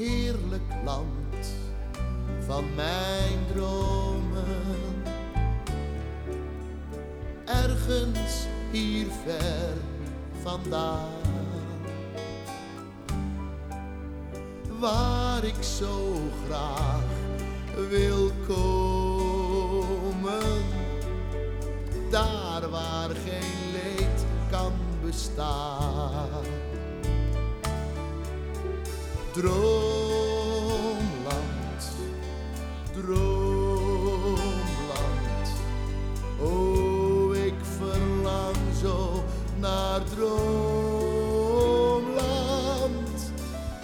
heerlijk land van mijn dromen. Ergens hier ver vandaan. Waar ik zo graag wil komen. Daar waar geen leed kan bestaan.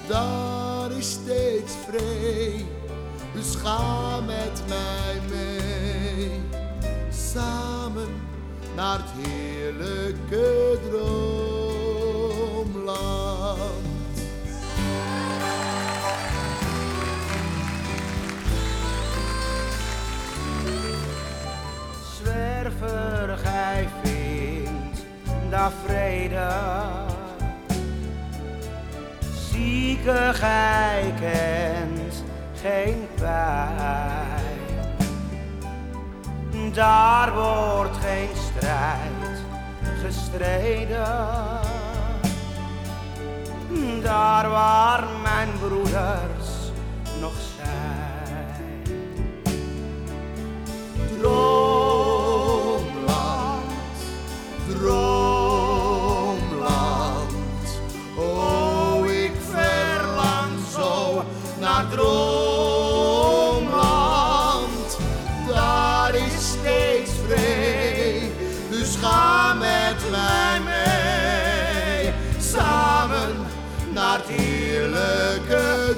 Daar is steeds vrede, dus ga met mij mee. Samen naar het heerlijke droomland. Zwerver, gij vindt daar vrede. Zieke, gij kent geen pijn. Daar wordt geen strijd gestreden. Daar waar mijn broeders nog droomland. Daar is steeds vrede, dus ga met mij mee. Samen naar het heerlijke